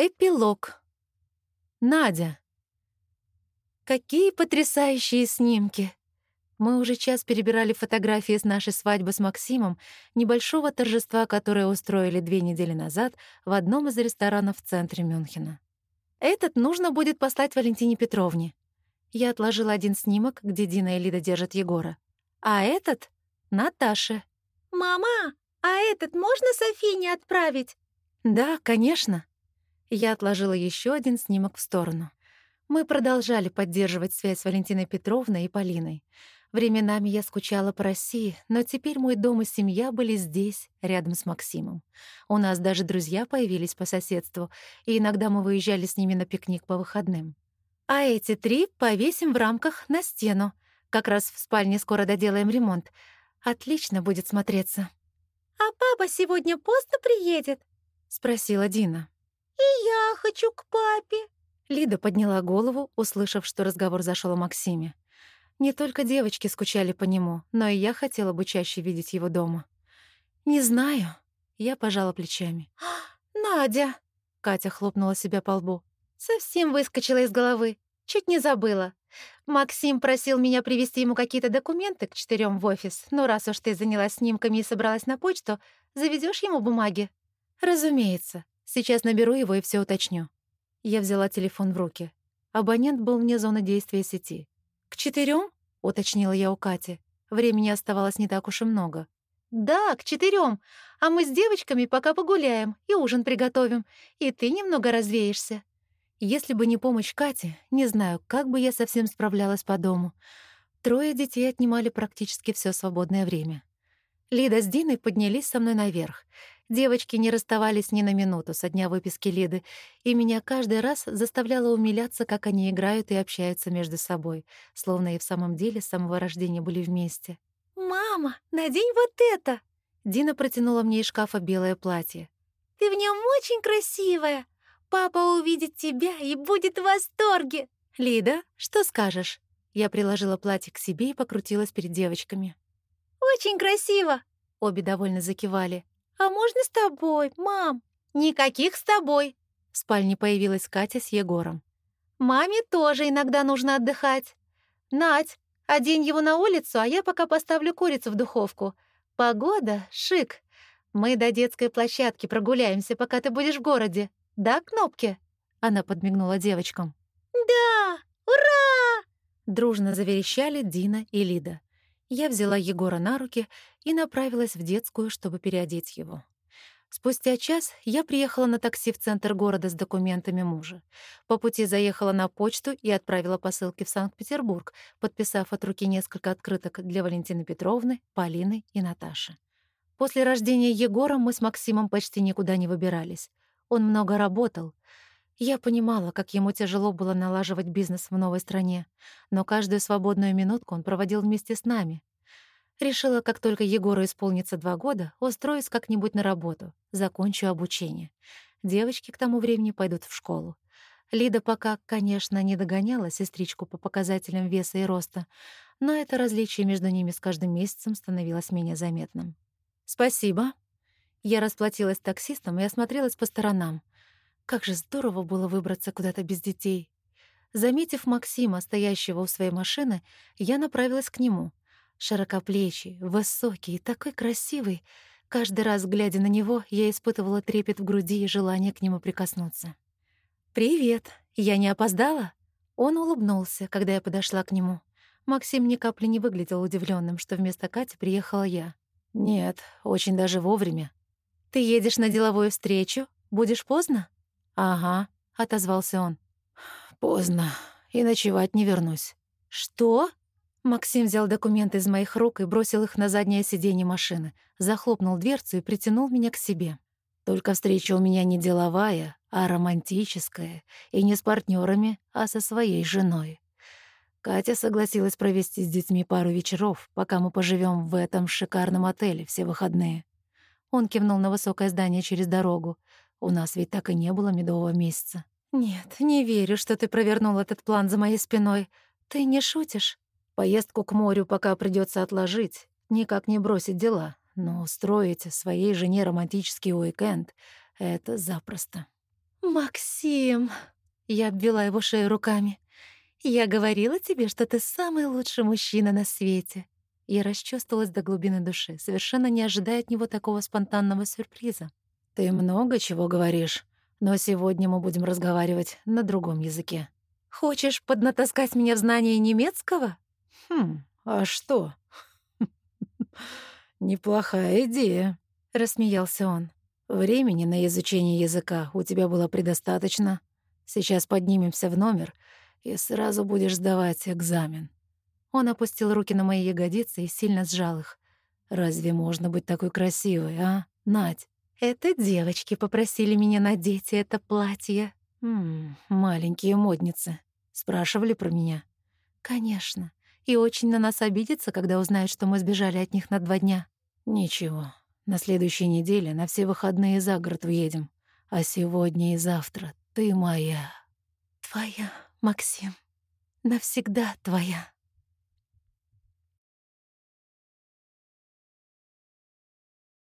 Эпилог. Надя. Какие потрясающие снимки! Мы уже час перебирали фотографии с нашей свадьбы с Максимом, небольшого торжества, которое устроили две недели назад в одном из ресторанов в центре Мюнхена. Этот нужно будет послать Валентине Петровне. Я отложила один снимок, где Дина и Лида держат Егора. А этот — Наташе. «Мама, а этот можно Софине отправить?» «Да, конечно». Я отложила еще один снимок в сторону. Мы продолжали поддерживать связь с Валентиной Петровной и Полиной. Временами я скучала по России, но теперь мой дом и семья были здесь, рядом с Максимом. У нас даже друзья появились по соседству, и иногда мы выезжали с ними на пикник по выходным. А эти три повесим в рамках на стену. Как раз в спальне скоро доделаем ремонт. Отлично будет смотреться. «А папа сегодня поздно приедет?» — спросила Дина. «И я хочу к папе». Лида подняла голову, услышав, что разговор зашел о Максиме. Не только девочки скучали по нему, но и я хотела бы чаще видеть его дома. «Не знаю». Я пожала плечами. «Надя!» — Катя хлопнула себя по лбу. «Совсем выскочила из головы. Чуть не забыла. Максим просил меня привезти ему какие-то документы к четырем в офис. Ну, раз уж ты занялась снимками и собралась на почту, заведешь ему бумаги?» «Разумеется. Сейчас наберу его и все уточню». Я взяла телефон в руки. Абонент был вне зоны действия сети. «К четырем? уточнила я у Кати. Времени оставалось не так уж и много. «Да, к четырем. А мы с девочками пока погуляем и ужин приготовим, и ты немного развеешься». Если бы не помощь Кати, не знаю, как бы я совсем справлялась по дому. Трое детей отнимали практически все свободное время. Лида с Диной поднялись со мной наверх. Девочки не расставались ни на минуту со дня выписки Лиды, и меня каждый раз заставляло умиляться, как они играют и общаются между собой, словно и в самом деле с самого рождения были вместе. «Мама, надень вот это!» Дина протянула мне из шкафа белое платье. «Ты в нем очень красивая! Папа увидит тебя и будет в восторге!» «Лида, что скажешь?» Я приложила платье к себе и покрутилась перед девочками. «Очень красиво!» Обе довольно закивали. «А можно с тобой, мам?» «Никаких с тобой!» В спальне появилась Катя с Егором. «Маме тоже иногда нужно отдыхать. Надь, одень его на улицу, а я пока поставлю курицу в духовку. Погода — шик. Мы до детской площадки прогуляемся, пока ты будешь в городе. Да, Кнопки?» Она подмигнула девочкам. «Да! Ура!» Дружно заверещали Дина и Лида. Я взяла Егора на руки и направилась в детскую, чтобы переодеть его. Спустя час я приехала на такси в центр города с документами мужа. По пути заехала на почту и отправила посылки в Санкт-Петербург, подписав от руки несколько открыток для Валентины Петровны, Полины и Наташи. После рождения Егора мы с Максимом почти никуда не выбирались. Он много работал. Я понимала, как ему тяжело было налаживать бизнес в новой стране, но каждую свободную минутку он проводил вместе с нами. Решила, как только Егору исполнится два года, устроюсь как-нибудь на работу, закончу обучение. Девочки к тому времени пойдут в школу. Лида пока, конечно, не догоняла сестричку по показателям веса и роста, но это различие между ними с каждым месяцем становилось менее заметным. «Спасибо». Я расплатилась таксистом и осмотрелась по сторонам. Как же здорово было выбраться куда-то без детей. Заметив Максима, стоящего у своей машины, я направилась к нему. Широкоплечий, высокий и такой красивый. Каждый раз, глядя на него, я испытывала трепет в груди и желание к нему прикоснуться. «Привет! Я не опоздала?» Он улыбнулся, когда я подошла к нему. Максим ни капли не выглядел удивленным, что вместо Кати приехала я. «Нет, очень даже вовремя». «Ты едешь на деловую встречу? Будешь поздно?» «Ага», — отозвался он. «Поздно, и ночевать не вернусь». «Что?» Максим взял документы из моих рук и бросил их на заднее сиденье машины, захлопнул дверцу и притянул меня к себе. «Только встреча у меня не деловая, а романтическая, и не с партнерами, а со своей женой. Катя согласилась провести с детьми пару вечеров, пока мы поживем в этом шикарном отеле все выходные». Он кивнул на высокое здание через дорогу. У нас ведь так и не было медового месяца. Нет, не верю, что ты провернул этот план за моей спиной. Ты не шутишь? Поездку к морю пока придется отложить, никак не бросить дела, но устроить своей жене романтический уикенд — это запросто. «Максим!» Я обвела его шею руками. «Я говорила тебе, что ты самый лучший мужчина на свете». Я расчувствовалась до глубины души, совершенно не ожидая от него такого спонтанного сюрприза. «Ты много чего говоришь, но сегодня мы будем разговаривать на другом языке». «Хочешь поднатаскать меня в знании немецкого?» «Хм, а что?» «Неплохая идея», — рассмеялся он. «Времени на изучение языка у тебя было предостаточно. Сейчас поднимемся в номер, и сразу будешь сдавать экзамен». Он опустил руки на мои ягодицы и сильно сжал их. «Разве можно быть такой красивой, а, Надь?» «Это девочки попросили меня надеть это платье». «Ммм, маленькие модницы. Спрашивали про меня?» «Конечно. И очень на нас обидятся, когда узнают, что мы сбежали от них на два дня». «Ничего. На следующей неделе на все выходные за город уедем. А сегодня и завтра ты моя». «Твоя, Максим. Навсегда твоя».